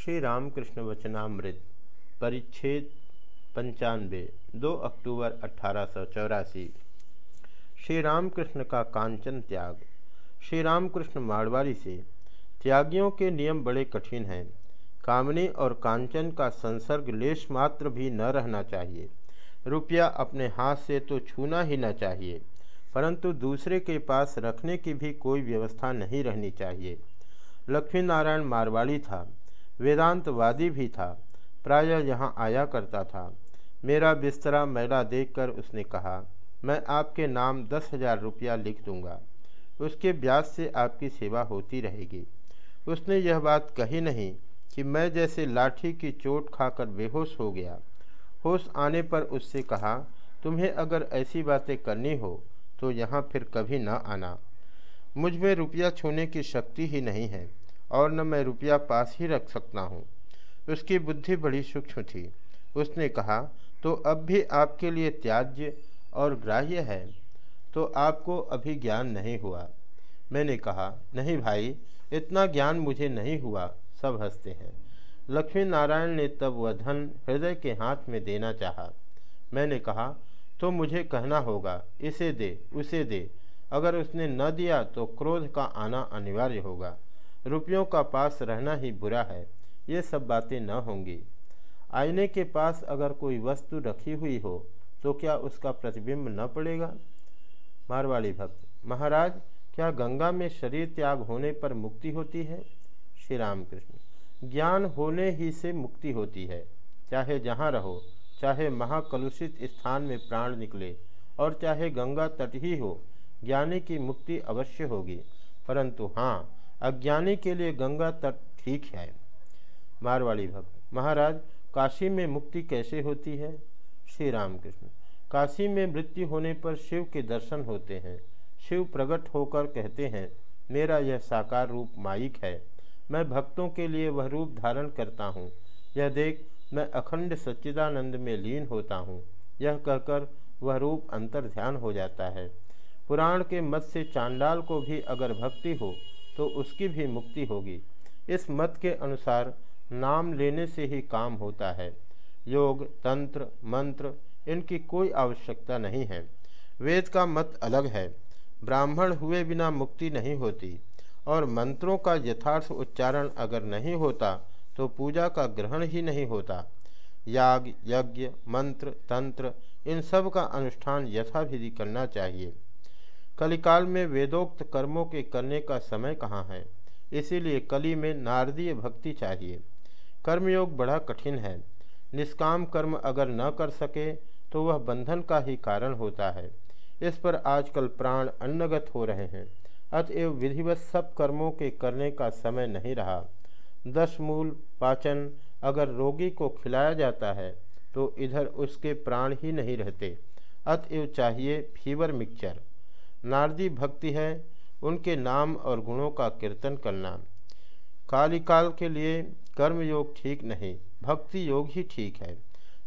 श्री रामकृष्ण वचनामृत परिच्छेद पंचानवे दो अक्टूबर अठारह सौ चौरासी। श्री रामकृष्ण का कांचन त्याग। श्री रामकृष्ण मारवाड़ी से, त्यागियों के नियम बड़े कठिन हैं। कामनी और कांचन का संसर्ग लेश मात्र भी न रहना चाहिए। रुपया अपने हाथ से तो छूना ही न चाहिए, परंतु दूसरे के पास रखने की भी कोई व्यवस्था नहीं रहनी चाहिए। लक्ष्मी नारायण मारवाड़ी था। वेदांतवादी भी था। प्रायः यहाँ आया करता था। मेरा बिस्तरा मैला देखकर उसने कहा, मैं आपके नाम दस हज़ार रुपया लिख दूँगा। उसके ब्याज से आपकी सेवा होती रहेगी। उसने यह बात कही नहीं कि मैं जैसे लाठी की चोट खाकर बेहोश हो गया। होश आने पर उससे कहा, तुम्हें अगर ऐसी बातें करनी हो तो यहाँ फिर कभी न आना। मुझमें रुपया छूने की शक्ति ही नहीं है। और न मैं रुपया पास ही रख सकता हूँ। उसकी बुद्धि बड़ी सूक्ष्म थी। उसने कहा तो अब भी आपके लिए त्याज्य और ग्राह्य है? तो आपको अभी ज्ञान नहीं हुआ? मैंने कहा, नहीं भाई, इतना ज्ञान मुझे नहीं हुआ। सब हँसते हैं। लक्ष्मी नारायण ने तब वह धन हृदय के हाथ में देना चाहा। मैंने कहा तो मुझे कहना होगा, इसे दे, उसे दे। अगर उसने न दिया तो क्रोध का आना अनिवार्य होगा। रुपयों का पास रहना ही बुरा है, ये सब बातें न होंगी। आईने के पास अगर कोई वस्तु रखी हुई हो तो क्या उसका प्रतिबिंब न पड़ेगा? मारवाड़ी भक्त, महाराज, क्या गंगा में शरीर त्याग होने पर मुक्ति होती है? श्री रामकृष्ण ज्ञान होने ही से मुक्ति होती है। चाहे जहाँ रहो, चाहे महाकलुषित स्थान में प्राण निकले, और चाहे गंगा तट ही हो, ज्ञानी की मुक्ति अवश्य होगी। परंतु हाँ अज्ञानी के लिए गंगा तट ठीक है। मारवाड़ी भक्त, महाराज, काशी में मुक्ति कैसे होती है? श्री रामकृष्ण, काशी में मृत्यु होने पर शिव के दर्शन होते हैं। शिव प्रकट होकर कहते हैं, मेरा यह साकार रूप माइक है। मैं भक्तों के लिए वह रूप धारण करता हूँ। यह देख मैं अखंड सच्चिदानंद में लीन होता हूँ। यह कहकर वह रूप अंतर ध्यान हो जाता है। पुराण के मत से चांडाल को भी अगर भक्ति हो तो उसकी भी मुक्ति होगी। इस मत के अनुसार नाम लेने से ही काम होता है। योग, तंत्र, मंत्र, इनकी कोई आवश्यकता नहीं है। वेद का मत अलग है। ब्राह्मण हुए बिना मुक्ति नहीं होती और मंत्रों का यथार्थ उच्चारण अगर नहीं होता तो पूजा का ग्रहण ही नहीं होता। याग, यज्ञ, मंत्र, तंत्र, इन सब का अनुष्ठान यथाविधि करना चाहिए। कलिकाल में वेदोक्त कर्मों के करने का समय कहाँ है? इसीलिए कली में नारदीय भक्ति चाहिए। कर्मयोग बड़ा कठिन है। निष्काम कर्म अगर न कर सके तो वह बंधन का ही कारण होता है। इस पर आजकल प्राण अन्नगत हो रहे हैं। अतएव विधिवत सब कर्मों के करने का समय नहीं रहा। दस मूल पाचन अगर रोगी को खिलाया जाता है तो इधर उसके प्राण ही नहीं रहते। अतएव चाहिए फीवर मिक्सचर। नारदी भक्ति है, उनके नाम और गुणों का कीर्तन करना। कालिकाल के लिए कर्म योग ठीक नहीं, भक्ति योग ही ठीक है।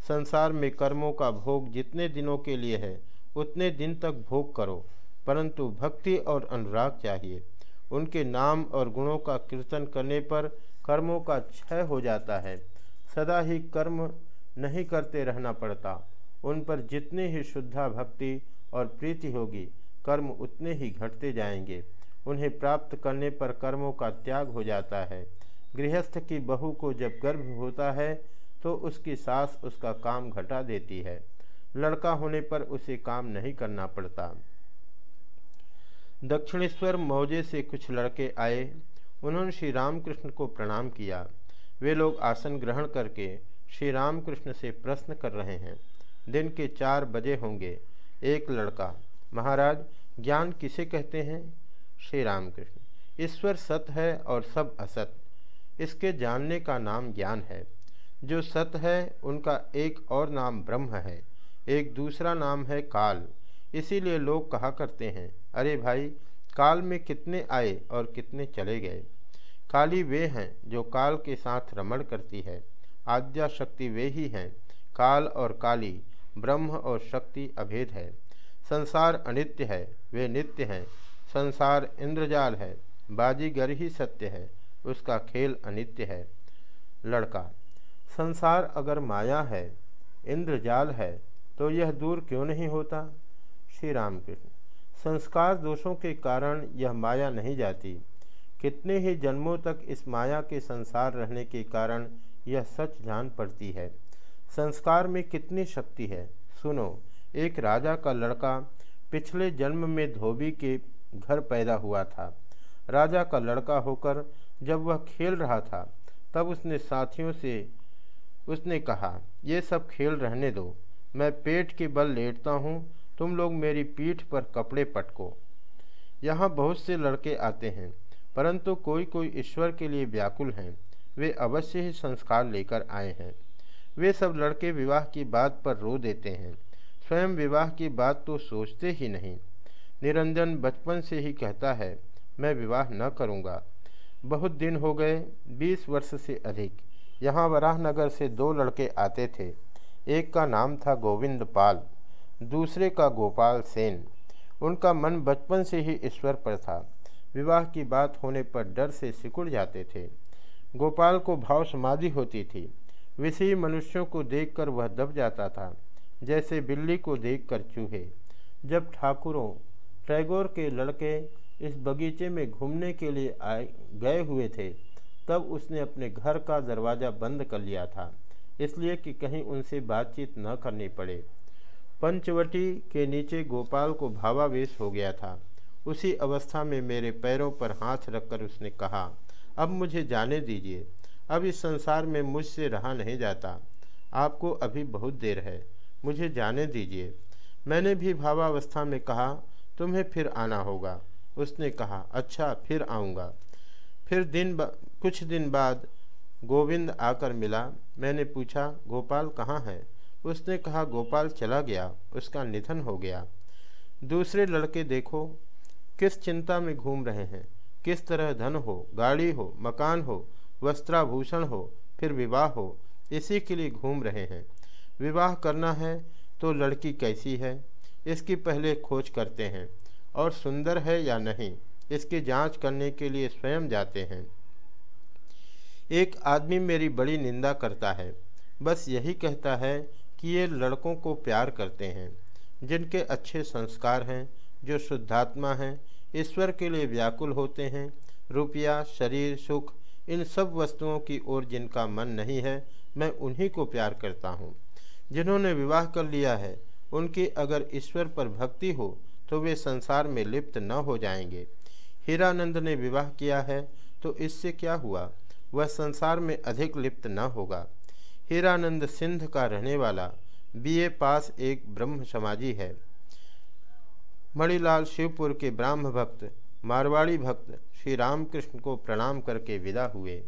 संसार में कर्मों का भोग जितने दिनों के लिए है, उतने दिन तक भोग करो, परंतु भक्ति और अनुराग चाहिए। उनके नाम और गुणों का कीर्तन करने पर कर्मों का क्षय हो जाता है। सदा ही कर्म नहीं करते रहना पड़ता। उन पर जितनी ही शुद्धा भक्ति और प्रीति होगी कर्म उतने ही घटते जाएँगे। उन्हें प्राप्त करने पर कर्मों का त्याग हो जाता है। गृहस्थ की बहू को जब गर्भ होता है तो उसकी सास उसका काम घटा देती है। लड़का होने पर उसे काम नहीं करना पड़ता। दक्षिणेश्वर मौजे से कुछ लड़के आए। उन्होंने श्री रामकृष्ण को प्रणाम किया। वे लोग आसन ग्रहण करके श्री रामकृष्ण से प्रश्न कर रहे हैं। दिन के चार बजे होंगे। एक लड़का महाराज, ज्ञान किसे कहते हैं? श्री रामकृष्ण ईश्वर सत है और सब असत। इसके जानने का नाम ज्ञान है। जो सत है, उनका एक और नाम ब्रह्म है। एक दूसरा नाम है काल। इसीलिए लोग कहा करते हैं, अरे भाई, काल में कितने आए और कितने चले गए? काली वे हैं जो काल के साथ रमण करती है। आद्या शक्ति वे ही हैं। काल और काली, ब्रह्म और शक्ति अभेद है। संसार अनित्य है, वे नित्य हैं। संसार इंद्रजाल है, बाजीगर ही सत्य है, उसका खेल अनित्य है। लड़का, संसार अगर माया है, इंद्रजाल है तो यह दूर क्यों नहीं होता? श्री रामकृष्ण संस्कार दोषों के कारण यह माया नहीं जाती। कितने ही जन्मों तक इस माया के संसार रहने के कारण यह सच जान पड़ती है। संस्कार में कितनी शक्ति है? सुनो एक राजा का लड़का पिछले जन्म में धोबी के घर पैदा हुआ था। राजा का लड़का होकर जब वह खेल रहा था, तब उसने साथियों से उसने कहा, ये सब खेल रहने दो। मैं पेट के बल लेटता हूँ। तुम लोग मेरी पीठ पर कपड़े पटको यहाँ बहुत से लड़के आते हैं, परंतु कोई कोई ईश्वर के लिए व्याकुल हैं। वे अवश्य ही संस्कार लेकर आए हैं। वे सब लड़के विवाह की बात पर रो देते हैं। स्वयं विवाह की बात तो सोचते ही नहीं। निरंजन बचपन से ही कहता है, मैं विवाह न करूँगा। बहुत दिन हो गए, बीस वर्ष से अधिक। यहाँ वराहनगर से दो लड़के आते थे। एक का नाम था गोविंद पाल दूसरे का गोपाल सेन। उनका मन बचपन से ही ईश्वर पर था। विवाह की बात होने पर डर से सिकुड़ जाते थे। गोपाल को भाव समाधि होती थी। विषयी मनुष्यों को देखकर वह दब जाता था। जैसे बिल्ली को देखकर चूहे। जब ठाकुरों, टैगोर के लड़के इस बगीचे में घूमने के लिए आए, गए हुए थे, तब उसने अपने घर का दरवाज़ा बंद कर लिया था, इसलिए कि कहीं उनसे बातचीत न करनी पड़े। पंचवटी के नीचे गोपाल को भावावेश हो गया था। उसी अवस्था में मेरे पैरों पर हाथ रखकर उसने कहा, अब मुझे जाने दीजिए। अब इस संसार में मुझसे रहा नहीं जाता। आपको अभी बहुत देर है। मुझे जाने दीजिए। मैंने भी भावावस्था में कहा, तुम्हें फिर आना होगा। उसने कहा अच्छा फिर आऊँगा। फिर दिन कुछ दिन बाद गोविंद आकर मिला। मैंने पूछा, गोपाल कहाँ है? उसने कहा, गोपाल चला गया। उसका निधन हो गया। दूसरे लड़के देखो, किस चिंता में घूम रहे हैं। किस तरह धन हो, गाड़ी हो, मकान हो, वस्त्राभूषण हो, फिर विवाह हो, इसी के लिए घूम रहे हैं। विवाह करना है तो लड़की कैसी है? इसकी पहले खोज करते हैं। और सुंदर है या नहीं, इसकी जाँच करने के लिए स्वयं जाते हैं। एक आदमी मेरी बड़ी निंदा करता है। बस यही कहता है कि ये लड़कों को प्यार करते हैं, जिनके अच्छे संस्कार हैं, जो शुद्धात्मा हैं, ईश्वर के लिए व्याकुल होते हैं, रुपया, शरीर, सुख, इन सब वस्तुओं की ओर जिनका मन नहीं है, मैं उन्हीं को प्यार करता हूँ। जिन्होंने विवाह कर लिया है, उनकी अगर ईश्वर पर भक्ति हो तो वे संसार में लिप्त न हो जाएँगे। हीरानंद ने विवाह किया है तो इससे क्या हुआ? वह संसार में अधिक लिप्त न होगा। हीरानंद सिंध का रहने वाला, बीए पास एक ब्रह्म समाजी है। मणिलाल शिवपुर के ब्राह्म भक्त मारवाड़ी भक्त श्री रामकृष्ण को प्रणाम करके विदा हुए।